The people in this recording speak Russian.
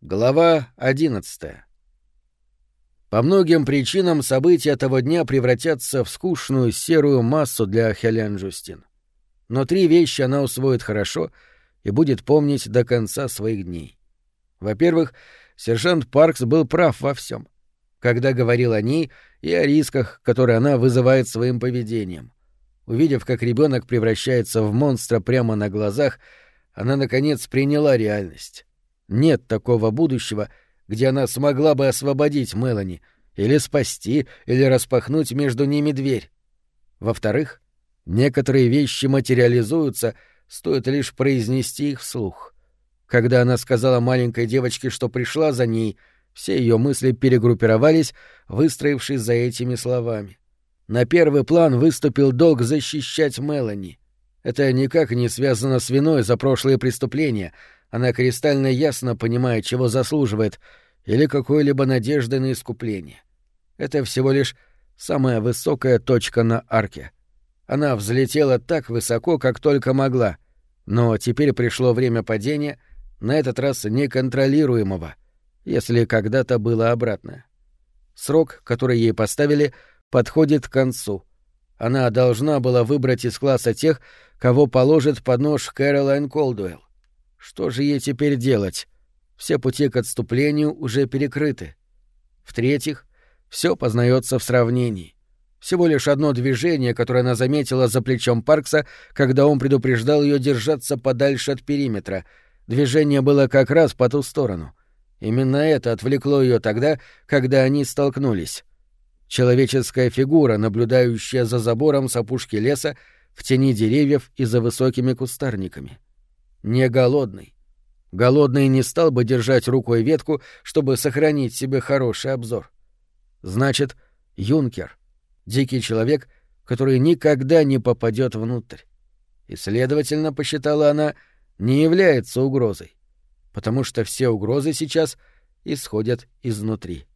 Глава 11 По многим причинам события того дня превратятся в скучную серую массу для Хелен Джустин. Но три вещи она усвоит хорошо и будет помнить до конца своих дней. Во-первых, сержант Паркс был прав во всем, когда говорил о ней и о рисках, которые она вызывает своим поведением. Увидев, как ребенок превращается в монстра прямо на глазах, она, наконец, приняла реальность. Нет такого будущего, где она смогла бы освободить Мелани, или спасти, или распахнуть между ними дверь. Во-вторых, некоторые вещи материализуются, стоит лишь произнести их вслух. Когда она сказала маленькой девочке, что пришла за ней, все ее мысли перегруппировались, выстроившись за этими словами. На первый план выступил долг защищать Мелани. Это никак не связано с виной за прошлые преступления — она кристально ясно понимает, чего заслуживает, или какой-либо надежды на искупление. Это всего лишь самая высокая точка на арке. Она взлетела так высоко, как только могла, но теперь пришло время падения, на этот раз неконтролируемого, если когда-то было обратное. Срок, который ей поставили, подходит к концу. Она должна была выбрать из класса тех, кого положит под нож Кэролайн Колдуэлл. Что же ей теперь делать? Все пути к отступлению уже перекрыты. В-третьих, все познается в сравнении. Всего лишь одно движение, которое она заметила за плечом Паркса, когда он предупреждал ее держаться подальше от периметра. Движение было как раз по ту сторону. Именно это отвлекло ее тогда, когда они столкнулись. Человеческая фигура, наблюдающая за забором с опушки леса, в тени деревьев и за высокими кустарниками. Не голодный. Голодный не стал бы держать рукой ветку, чтобы сохранить себе хороший обзор. Значит, юнкер — дикий человек, который никогда не попадет внутрь. И, следовательно, посчитала она, не является угрозой, потому что все угрозы сейчас исходят изнутри.